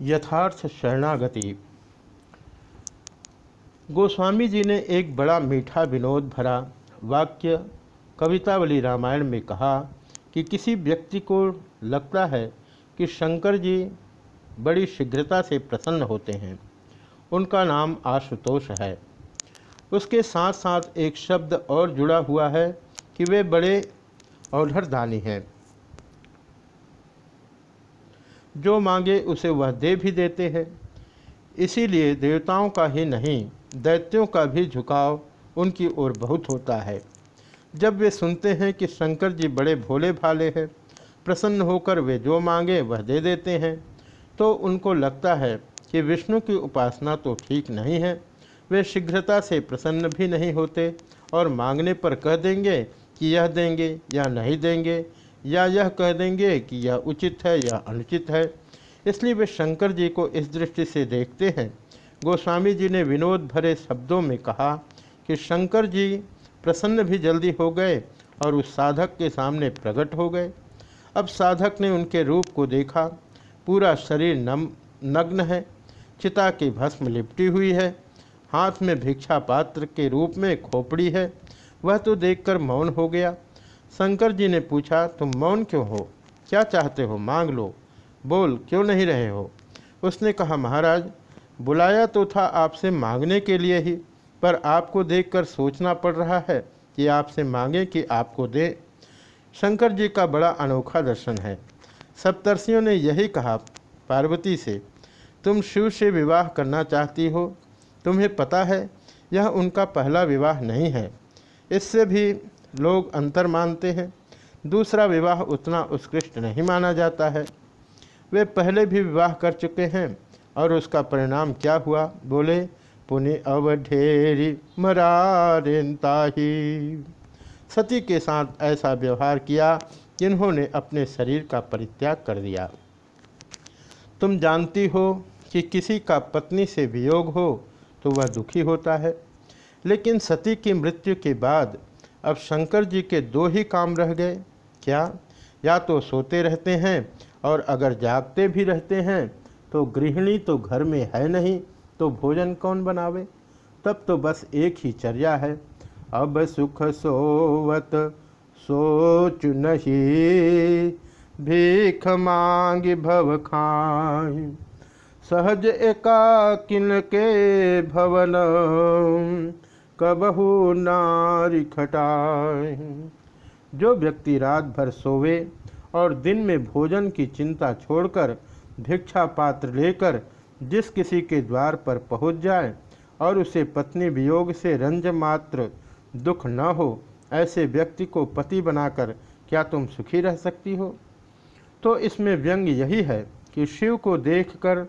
यथार्थ शरणागति। गोस्वामी जी ने एक बड़ा मीठा विनोद भरा वाक्य कवितावली रामायण में कहा कि किसी व्यक्ति को लगता है कि शंकर जी बड़ी शीघ्रता से प्रसन्न होते हैं। उनका नाम आशुतोष है। उसके साथ साथ एक शब्द और जुड़ा हुआ है कि वे बड़े औधरदानी हैं। जो मांगे उसे वह दे भी देते हैं। इसीलिए देवताओं का ही नहीं, दैत्यों का भी झुकाव उनकी ओर बहुत होता है। जब वे सुनते हैं कि शंकर जी बड़े भोले भाले हैं, प्रसन्न होकर वे जो मांगे वह दे देते हैं तो उनको लगता है कि विष्णु की उपासना तो ठीक नहीं है। वे शीघ्रता से प्रसन्न भी नहीं होते और मांगने पर कह देंगे कि यह देंगे या नहीं देंगे या यह कह देंगे कि यह उचित है या अनुचित है। इसलिए वे शंकर जी को इस दृष्टि से देखते हैं। गोस्वामी जी ने विनोद भरे शब्दों में कहा कि शंकर जी प्रसन्न भी जल्दी हो गए और उस साधक के सामने प्रकट हो गए। अब साधक ने उनके रूप को देखा। पूरा शरीर नम, नग्न है। चिता की भस्म लिपटी हुई है। हाथ में भिक्षा पात्र के रूप में खोपड़ी है। वह तो देखकर मौन हो गया। शंकर जी ने पूछा, तुम मौन क्यों हो? क्या चाहते हो? मांग लो। बोल, क्यों नहीं रहे हो? उसने कहा, महाराज, बुलाया तो था आपसे मांगने के लिए ही, पर आपको देखकर सोचना पड़ रहा है कि आपसे मांगे कि आपको दे। शंकर जी का बड़ा अनोखा दर्शन है। सप्तर्षियों ने यही कहा, पार्वती से, तुम शिव से विवाह करना चाहती हो? तुम्हें पता है, यह उनका पहला विवाह नहीं है। इससे भी लोग अंतर मानते हैं। दूसरा विवाह उतना उत्कृष्ट नहीं माना जाता है। वे पहले भी विवाह कर चुके हैं और उसका परिणाम क्या हुआ? बोले, पुण्य अवढेरी मरारेंताही। सती के साथ ऐसा व्यवहार किया जिन्होंने अपने शरीर का परित्याग कर दिया। तुम जानती हो कि किसी का पत्नी से वियोग हो तो वह दुखी होता है, लेकिन सती की मृत्यु के बाद अब शंकर जी के दो ही काम रह गए। क्या? या तो सोते रहते हैं और अगर जागते भी रहते हैं तो गृहिणी तो घर में है नहीं तो भोजन कौन बनावे? तब तो बस एक ही चर्या है। अब सुख सोवत सोच नहीं, भीख मांग भव खाए सहज एकाकिन के भवन कबहू नारी खटाए। जो व्यक्ति रात भर सोवे और दिन में भोजन की चिंता छोड़कर भिक्षा पात्र लेकर जिस किसी के द्वार पर पहुँच जाए और उसे पत्नी वियोग से रंज मात्र दुख न हो, ऐसे व्यक्ति को पति बनाकर क्या तुम सुखी रह सकती हो? तो इसमें व्यंग यही है कि शिव को देखकर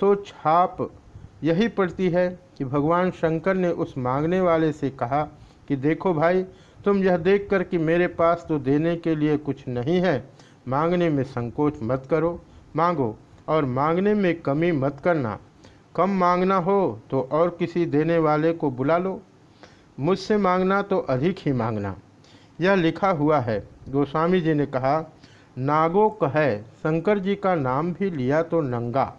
तो छाप यही पड़ती है कि भगवान शंकर ने उस मांगने वाले से कहा कि देखो भाई, तुम यह देखकर कि मेरे पास तो देने के लिए कुछ नहीं है। मांगने में संकोच मत करो, मांगो और मांगने में कमी मत करना। कम मांगना हो तो और किसी देने वाले को बुला लो। मुझसे मांगना तो अधिक ही मांगना। यह लिखा हुआ है। गोस्वामी जी ने कहा नागो कहे शंकर जी का नाम भी लिया तो नंगा।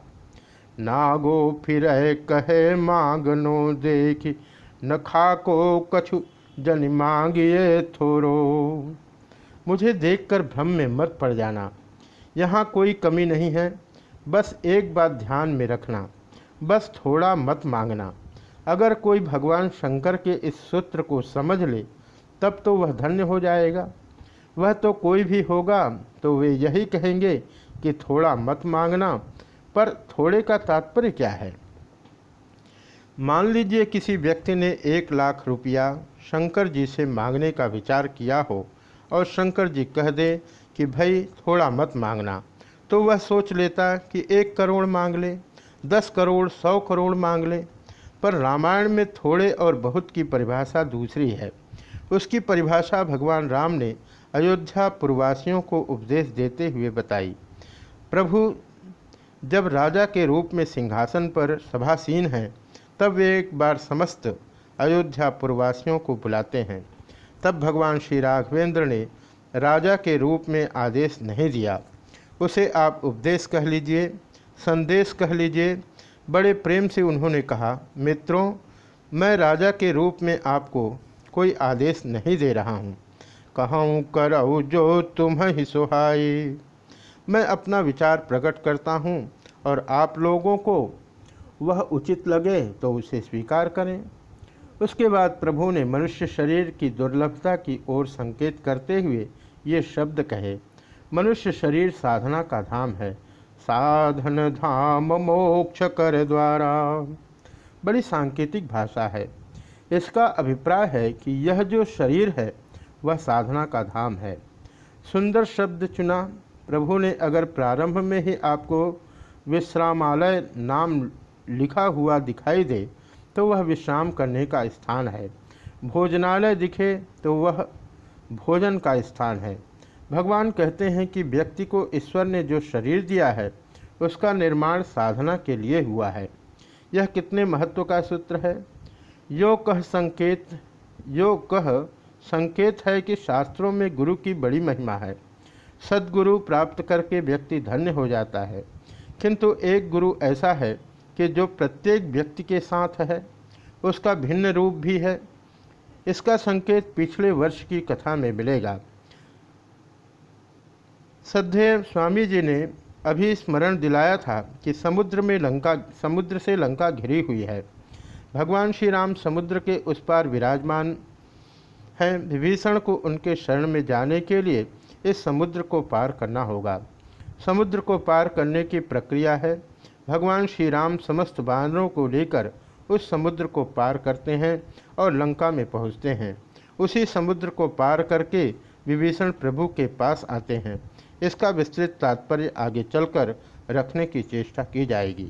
नागो फिर कहे, मांगनो देखी। न खाको कछु जन मांगिए थोरो। मुझे देखकर भ्रम में मत पड़ जाना। यहाँ कोई कमी नहीं है। बस एक बात ध्यान में रखना। बस थोड़ा मत मांगना। अगर कोई भगवान शंकर के इस सूत्र को समझ ले, तब तो वह धन्य हो जाएगा। वह तो कोई भी होगा तो वे यही कहेंगे कि थोड़ा मत मांगना। पर थोड़े का तात्पर्य क्या है? मान लीजिए किसी व्यक्ति ने एक लाख रुपया शंकर जी से मांगने का विचार किया हो और शंकर जी कह दे कि भाई थोड़ा मत मांगना तो वह सोच लेता कि एक करोड़ मांग ले, दस करोड़, सौ करोड़ मांग ले। पर रामायण में थोड़े और बहुत की परिभाषा दूसरी है। उसकी परिभाषा भगवान राम ने अयोध्या पूर्वासियों को उपदेश देते हुए बताई। प्रभु जब राजा के रूप में सिंहासन पर सभासीन हैं, तब वे एक बार समस्त अयोध्या पूर्वासियों को बुलाते हैं। तब भगवान श्री राघवेंद्र ने राजा के रूप में आदेश नहीं दिया। उसे आप उपदेश कह लीजिए, संदेश कह लीजिए। बड़े प्रेम से उन्होंने कहा, मित्रों, मैं राजा के रूप में आपको कोई आदेश नहीं दे रहा हूँ। कहूँ करऊ जो तुम ही सुहाई। मैं अपना विचार प्रकट करता हूँ और आप लोगों को वह उचित लगे तो उसे स्वीकार करें। उसके बाद प्रभु ने मनुष्य शरीर की दुर्लभता की ओर संकेत करते हुए ये शब्द कहे, मनुष्य शरीर साधना का धाम है। साधन धाम मोक्ष कर द्वारा। बड़ी सांकेतिक भाषा है। इसका अभिप्राय है कि यह जो शरीर है, वह साधना का धाम है। सुंदर शब्द चुना प्रभु ने अगर प्रारंभ में ही आपको विश्रामालय नाम लिखा हुआ दिखाई दे तो वह विश्राम करने का स्थान है। भोजनालय दिखे तो वह भोजन का स्थान है। भगवान कहते हैं कि व्यक्ति को ईश्वर ने जो शरीर दिया है, उसका निर्माण साधना के लिए हुआ है। यह कितने महत्व का सूत्र है? यो कह संकेत, यो कह संकेत है कि शास्त्रों में गुरु की बड़ी महिमा है। सदगुरु प्राप्त करके व्यक्ति धन्य हो जाता है। किंतु एक गुरु ऐसा है कि जो प्रत्येक व्यक्ति के साथ है, उसका भिन्न रूप भी है। इसका संकेत पिछले वर्ष की कथा में मिलेगा। सदैव स्वामी जी ने अभी स्मरण दिलाया था कि समुद्र में लंका, समुद्र से लंका घिरी हुई है। भगवान श्री राम समुद्र के उस पार विराजमान हैं। विभीषण को उनके शरण में जाने के लिए इस समुद्र को पार करना होगा। समुद्र को पार करने की प्रक्रिया है। भगवान श्री राम समस्त बानरों को लेकर उस समुद्र को पार करते हैं और लंका में पहुँचते हैं। उसी समुद्र को पार करके विभीषण प्रभु के पास आते हैं। इसका विस्तृत तात्पर्य आगे चलकर रखने की चेष्टा की जाएगी।